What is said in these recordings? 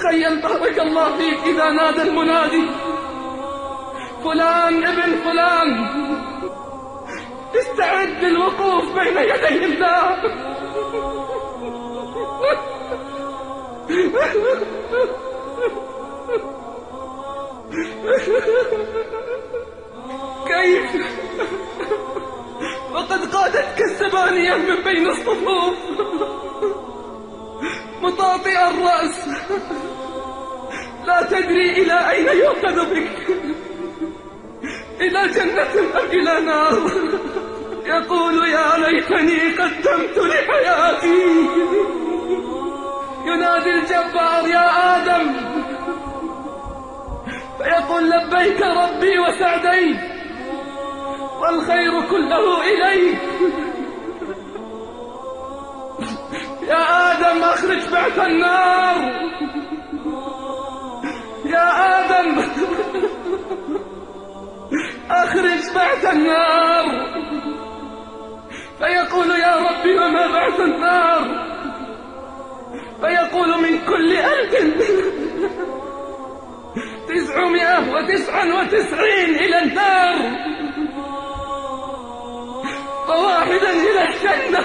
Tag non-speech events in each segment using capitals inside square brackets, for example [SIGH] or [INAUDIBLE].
تخيل بارك الله فيك إذا نادى المنادي. فلان ابن فلان. استعد للوقوف بين يدي الله. كيف؟ وقد قادتك السبانية من بين الصفوف. لا تدري إلى أين يؤخذ بك؟ إلى جنة أم إلى نار؟ يقول يا ليتني قدمت لحياتي. ينادي الجبار يا آدم. فيقول لبيك ربي وسعديك والخير كله إليك يا آدم أخرج بعث النار. النار. فيقول يا ربي وما بعث النار. فيقول من كل ألف تسعمائة وتسعا وتسعين إلى النار. وواحدا إلى الجنة.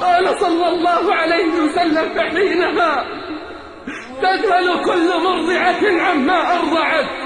قال صلى الله عليه وسلم فحينها تذهل كل مرضعة عما أرضعت.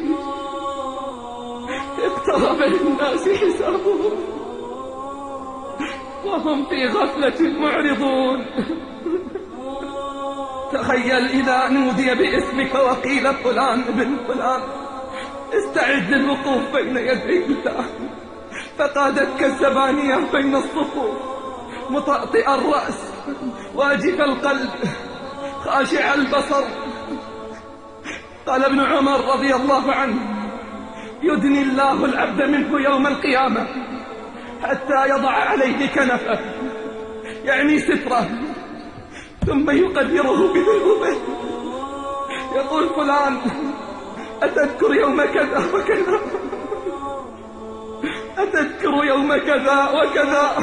اقترب للناس حسابهم وهم في غفلة معرضون. تخيل إذا نودي باسمك وقيل فلان ابن فلان. استعد للوقوف بين يدي الله. فقادتك الزبانية بين الصفوف. مطأطئ الرأس. واجف القلب. خاشع البصر. قال ابن عمر رضي الله عنه يدني الله العبد منه يوم القيامة حتى يضع عليه كنفه يعني سترة ثم يقدره بذنوبه. يقول فلان أتذكر يوم كذا وكذا؟ أتذكر يوم كذا وكذا؟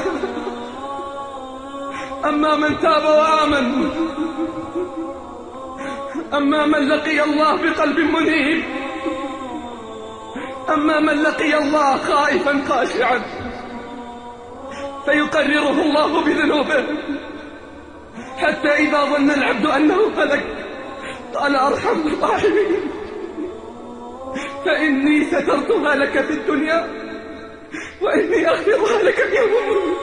أما من تاب وآمن أما من لقي الله بقلب منيب أما من لقي الله خائفا خاشعا فيقرره الله بذنوبه. حتى إذا ظن العبد أنه هلك قال أرحم الراحمين. فإني سترتها لك في الدنيا وإني أغفرها لك اليوم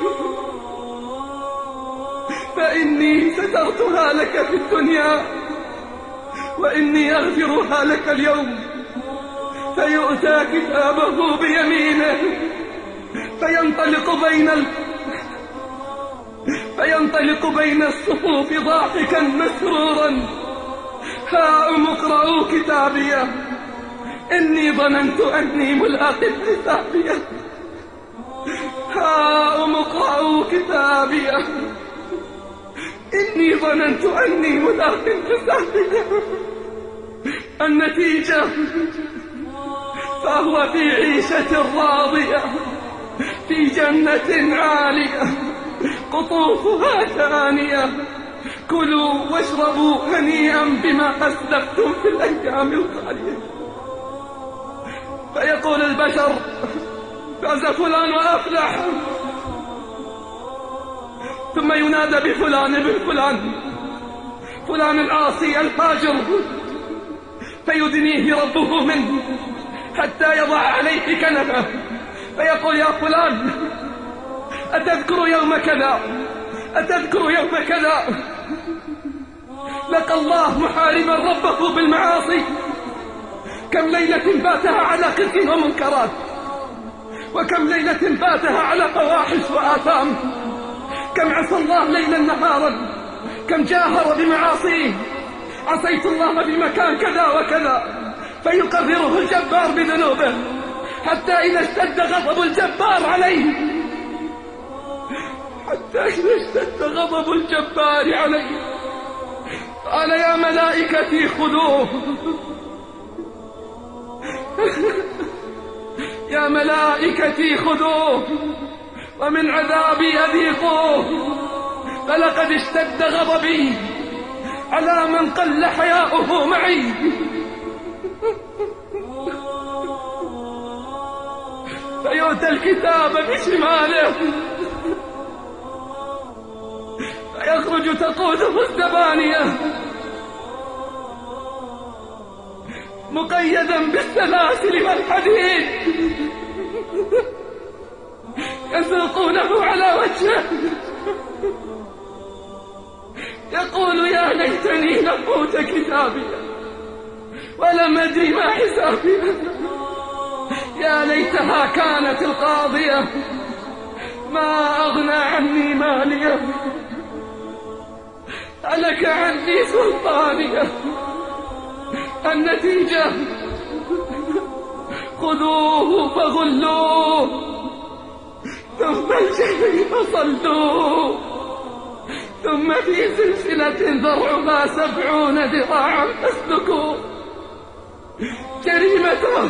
فإني سترتها لك في الدنيا وإني أغفرها لك اليوم. فيؤتى كتابه بيمينه. فينطلق بين ال... فينطلق بين الصفوف ضاحكا مسرورا. هاؤم اقرأوا كتابية. إني ظننت أني ملاق حسابيه هاؤم اقرأوا كتابية. إني ظننت أني ملاق حسابيه النتيجة فهو في عيشة راضية في جنة عالية قطوفها ثانية. كلوا واشربوا هنيئا بما أسلفتم في الأيام الخالية. فيقول البشر فاز فلان وأفلح. ثم ينادى بفلان ابن فلان فلان العاصي الفاجر. فيدنيه ربه منه حتى يضع عليه كنفه. فيقول يا فلان أتذكر يوم كذا أتذكر يوم كذا. لقى الله محاربا ربه بالمعاصي. كم ليلة باتها على قسم ومنكرات وكم ليلة باتها على فواحش وآثام. كم عصى الله ليلا نهارا كم جاهر بمعاصيه. عصيت الله بمكان كذا وكذا. فيقرره الجبار بذنوبه حتى إذا اشتد غضب الجبار عليه. حتى إذا اشتد غضب الجبار عليه. قال يا ملائكتي خذوه. [LAUGHS] يا ملائكتي خذوه. ومن عذابي أذيقوه. فلقد اشتد غضبي على من قل حياؤه معي. فيؤتى الكتاب بشماله. فيخرج تقوده الزبانية مقيدا بالسلاسل والحديد. يسوقونه على وجهه. يقول يا ليتني لم اوت كتابي. ولم أدري ما حسابي. ليتها كانت القاضية. ما أغنى عني مالية. هلك عني سلطانية. النتيجة خذوه فغلوه. ثم الجحيم صلوه ثم في سلسلة ذرعها سبعون ذراعا فاسلكوه. جريمته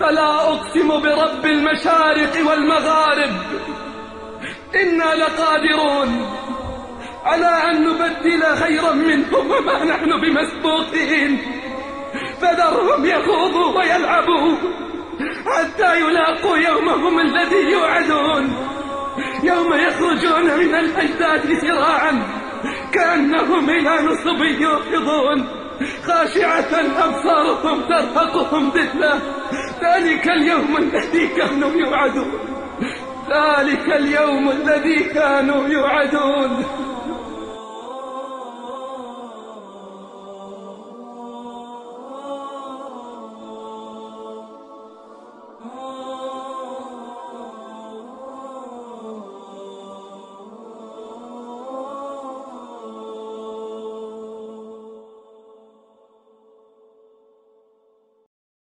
فلا أقسم برب المشارق والمغارب. إنا لقادرون على أن نبدل خيرا منهم وما نحن بمسبوقين. فذرهم يخوضوا ويلعبوا حتى يلاقوا يومهم الذي يوعدون. يوم يخرجون من الأجداد سراعا كأنهم إلى نصب يوقظون. خاشعة أبصارهم ترهقهم ذلة ذلك اليوم الذي كانوا يوعدون. ذلك اليوم الذي كانوا يوعدون.